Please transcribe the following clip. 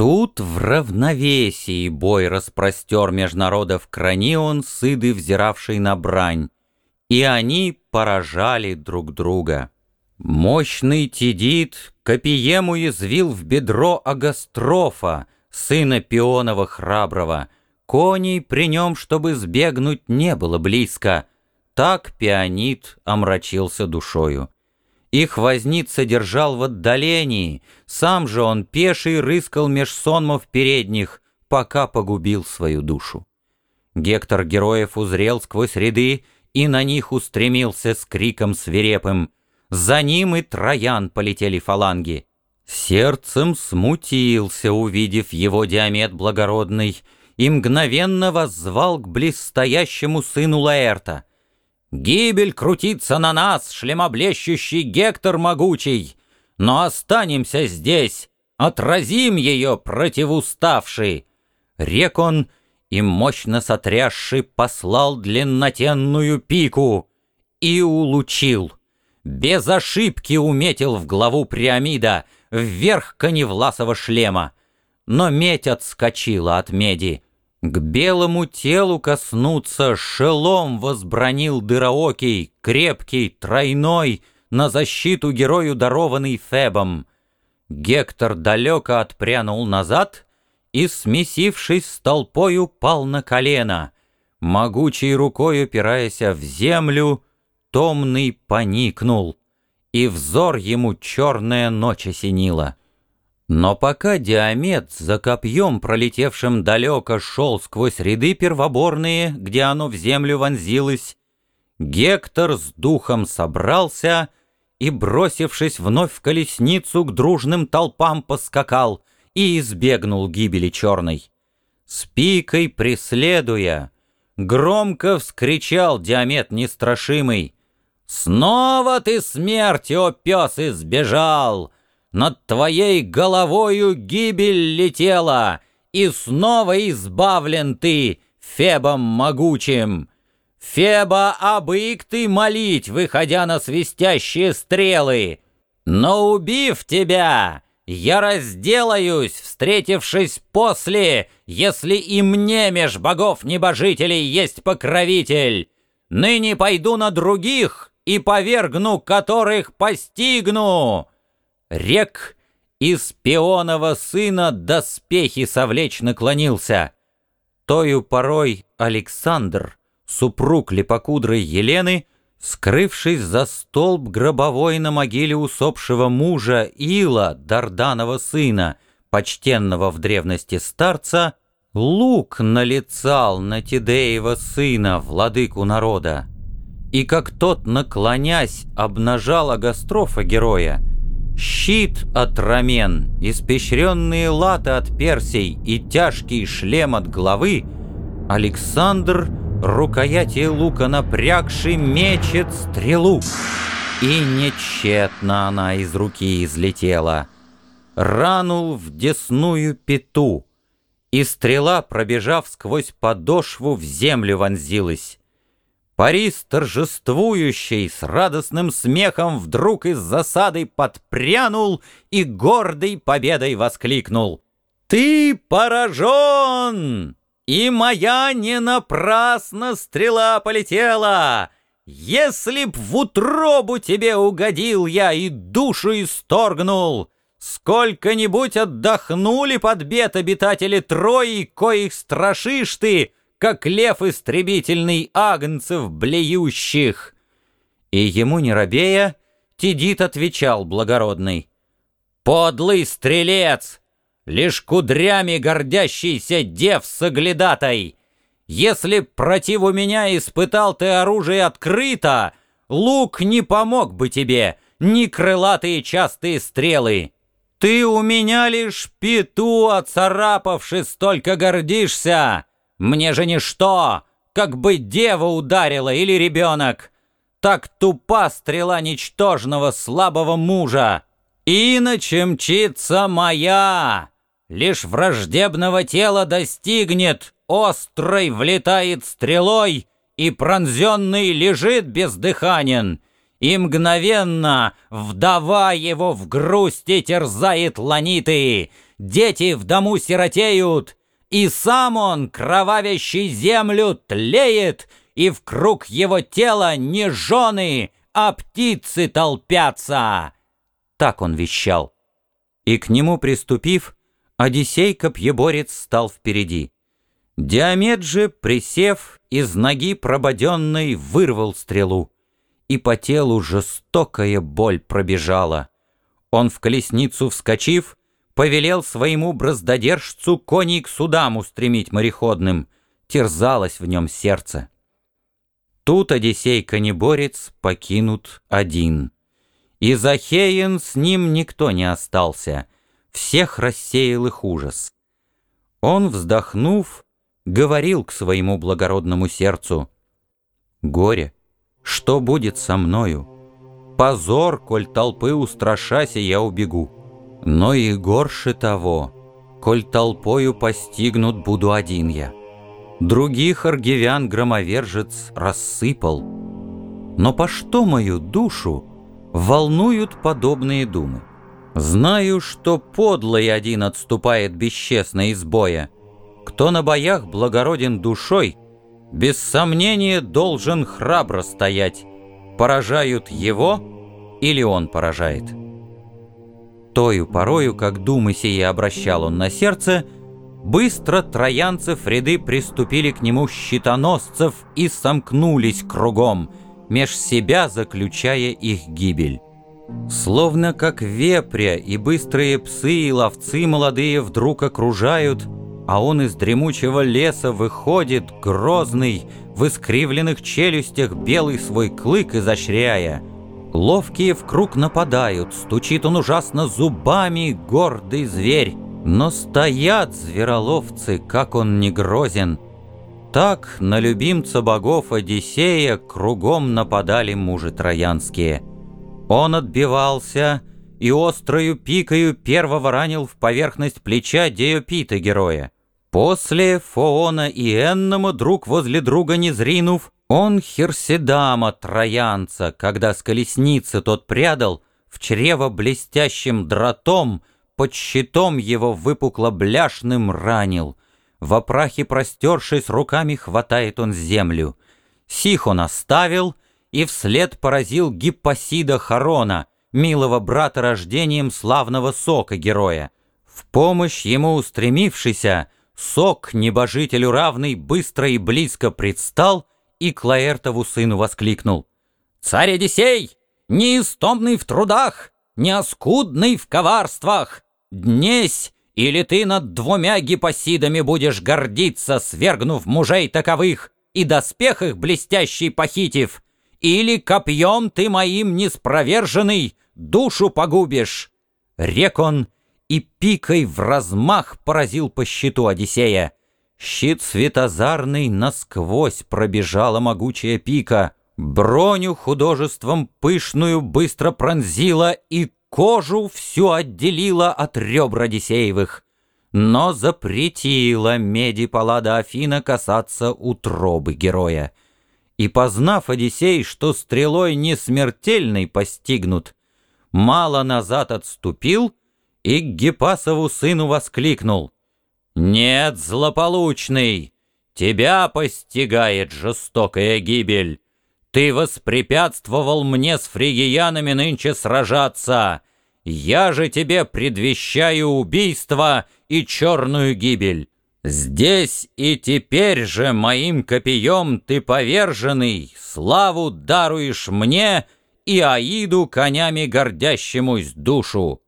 Тут в равновесии бой распростер меж народов Кранион, сыды, взиравший на брань, и они поражали друг друга. Мощный Тидит копием уязвил в бедро Агастрофа, сына Пионова храброго. Коней при нем, чтобы сбегнуть, не было близко. Так Пионит омрачился душою. Их возница держал в отдалении, сам же он пеший рыскал меж сонмов передних, пока погубил свою душу. Гектор героев узрел сквозь ряды и на них устремился с криком свирепым. За ним и Троян полетели фаланги. Сердцем смутился, увидев его диамет благородный, и мгновенно воззвал к близстоящему сыну Лаэрта — Гибель крутится на нас, шлемоблещущий Гектор могучий, но останемся здесь, отразим ее противуставший. Рек он и мощно сотрясший послал длиннотенную пику и улучил. Без ошибки уметил в главу Приамида вверх коневласого шлема, но медь отскочила от меди, к белому телу коснуться шелом возбранил дыроокий, крепкий, тройной, на защиту герою дарованный Фебом. Гектор далеко отпрянул назад и, смесившись с толпою, пал на колено. Могучей рукой упираясь в землю, томный поникнул, и взор ему черная ночь осенила. Но пока Диамет за копьем, пролетевшим далеко, шел сквозь ряды первоборные, где оно в землю вонзилось, Гектор с духом собрался и, бросившись вновь в колесницу, к дружным толпам поскакал и избегнул гибели черной. С пикой преследуя, громко вскричал Диамет нестрашимый, «Снова ты смерти, о пес, избежал!» Над твоей головою гибель летела, И снова избавлен ты Фебом могучим. Феба обык ты молить, выходя на свистящие стрелы. Но убив тебя, я разделаюсь, встретившись после, Если и мне меж богов-небожителей есть покровитель. Ныне пойду на других и повергну, которых постигну рек, из пионова сына доспехи совлечь наклонился. Тою порой Александр, супруг липокудрой Елены, скрывшись за столб гробовой на могиле усопшего мужа Ила, Дарданова сына, почтенного в древности старца, лук налицал на Тидеева сына, владыку народа. И как тот, наклонясь, обнажал Агастрофа героя, Щит от рамен, испещренные латы от персей и тяжкий шлем от головы, Александр, рукояти лука напрягший, мечет стрелу. И нечетно она из руки излетела. Ранул в десную пету, и стрела, пробежав сквозь подошву, в землю вонзилась. Парис торжествующий с радостным смехом вдруг из засады подпрянул и гордой победой воскликнул. «Ты поражен! И моя не напрасно стрела полетела! Если б в утробу тебе угодил я и душу исторгнул!» Сколько-нибудь отдохнули под бед обитатели Трои, коих страшишь ты, как лев истребительный агнцев блеющих. И ему не робея, Тидит отвечал благородный. «Подлый стрелец, лишь кудрями гордящийся дев соглядатай! Если против у меня испытал ты оружие открыто, лук не помог бы тебе, ни крылатые частые стрелы. Ты у меня лишь пету оцарапавши столько гордишься!» Мне же ничто, как бы дева ударила или ребенок. Так тупа стрела ничтожного слабого мужа. Иначе мчится моя. Лишь враждебного тела достигнет, острой влетает стрелой, и пронзенный лежит бездыханен, и мгновенно вдова его в грусти терзает ланиты, дети в дому сиротеют, и сам он, кровавящий землю, тлеет, и в круг его тела не жены, а птицы толпятся. Так он вещал. И к нему приступив, Одиссей Копьеборец стал впереди. Диамет же, присев, из ноги прободенной вырвал стрелу, и по телу жестокая боль пробежала. Он в колесницу вскочив, повелел своему браздодержцу коней к судам устремить мореходным, терзалось в нем сердце. Тут Одиссей Конеборец покинут один. И Захеен с ним никто не остался, всех рассеял их ужас. Он, вздохнув, говорил к своему благородному сердцу, «Горе, что будет со мною? Позор, коль толпы устрашася, я убегу». Но и горше того, коль толпою постигнут буду один я. Других аргивян громовержец рассыпал. Но по что мою душу волнуют подобные думы? Знаю, что подлый один отступает бесчестно из боя. Кто на боях благороден душой, без сомнения должен храбро стоять. Поражают его или он поражает? Тою порою, как думы сие обращал он на сердце, быстро троянцев ряды приступили к нему щитоносцев и сомкнулись кругом, меж себя заключая их гибель. Словно как вепря и быстрые псы и ловцы молодые вдруг окружают, а он из дремучего леса выходит, грозный, в искривленных челюстях белый свой клык изощряя — Ловкие в круг нападают, стучит он ужасно зубами, гордый зверь. Но стоят звероловцы, как он не грозен. Так на любимца богов Одиссея кругом нападали мужи троянские. Он отбивался и острою пикою первого ранил в поверхность плеча Деопита героя. После Фоона и Энному друг возле друга не зринув, он Херседама, троянца, когда с колесницы тот прядал, в чрево блестящим дротом, под щитом его выпукло-бляшным ранил. В опрахе простершись, руками хватает он землю. Сих он оставил и вслед поразил Гиппосида Харона, милого брата рождением славного сока героя. В помощь ему устремившийся, сок небожителю равный быстро и близко предстал — и к Лаэртову сыну воскликнул. «Царь Одиссей, неистомный в трудах, неоскудный в коварствах, днесь, или ты над двумя гипосидами будешь гордиться, свергнув мужей таковых и доспех их блестящий похитив, или копьем ты моим неспроверженный душу погубишь». Рек он и пикой в размах поразил по щиту Одиссея. Щит светозарный насквозь пробежала могучая пика, Броню художеством пышную быстро пронзила И кожу всю отделила от ребра Одиссеевых. Но запретила меди Паллада Афина касаться утробы героя. И познав Одиссей, что стрелой не смертельной постигнут, Мало назад отступил и к Гепасову сыну воскликнул — «Нет, злополучный, тебя постигает жестокая гибель. Ты воспрепятствовал мне с фригиянами нынче сражаться. Я же тебе предвещаю убийство и черную гибель. Здесь и теперь же моим копьем ты поверженный, славу даруешь мне и Аиду конями гордящемусь душу.